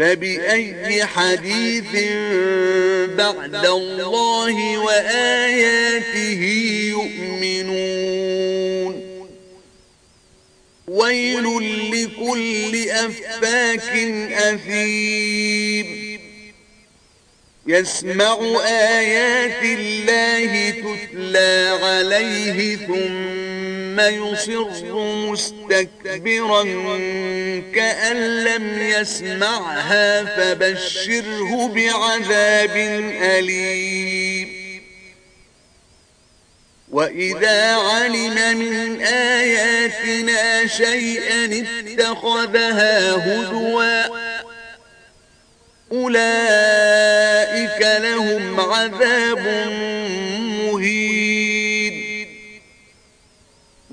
فبأي حديث بعد الله وآياته يؤمنون؟ ويل لكل أفاك أثيم. يسمع آيات الله تتلى عليه ثم يصر مستكبرا كأن لم يسمعها فبشره بعذاب أليم. وإذا علم من آياتنا شيئا اتخذها هدواً أولئك لهم عذاب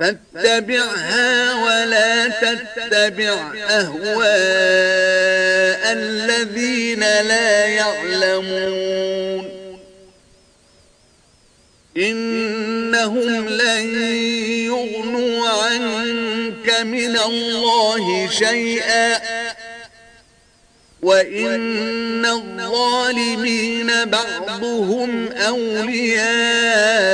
فاتبعها ولا تتبع أهواء الذين لا يعلمون. إنهم لن يغنوا عنك من الله شيئا. وإن الظالمين بعضهم أولياء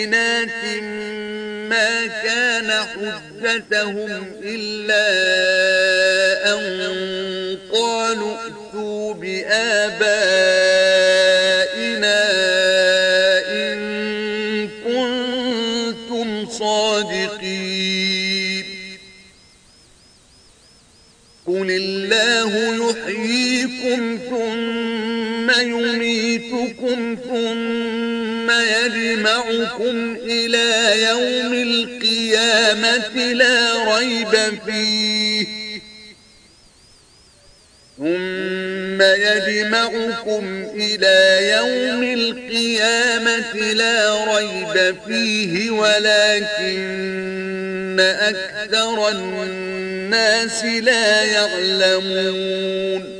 بينات ما كان حجتهم إلا أن قالوا ائتوا بآبائنا يجمعكم إلى يوم القيامة لا ريب فيه. ثم يجمعكم إلى يوم القيامة لا ريب فيه ولكن أكثر الناس لا يعلمون.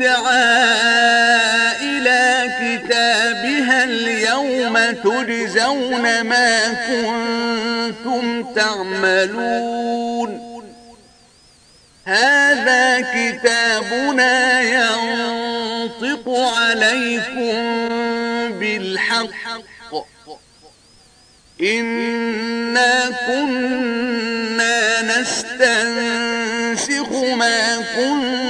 تدعى إلى كتابها اليوم تجزون ما كنتم تعملون. هذا كتابنا نقص عليكم بالحق. إنا كنا نستنسخ ما كنتم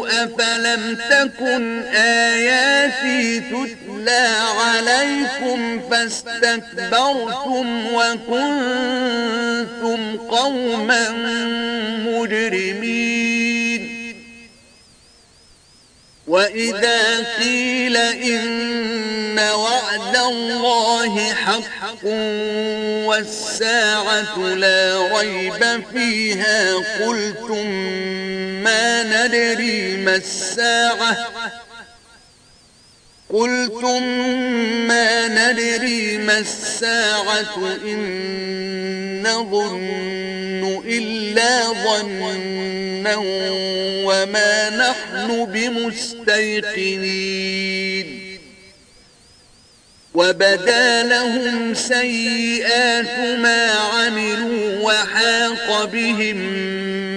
أفلم تكن آياتي تتلى عليكم فاستكبرتم وكنتم قوما مجرمين وإذا قيل إن وعد الله حق والساعة لا ريب فيها قلتم ما ندري ما الساعة. قلتم ما ندري ما الساعة إن نظن إلا ظنا وما نحن بمستيقنين. وبدا لهم سيئات ما عملوا وحاق بهم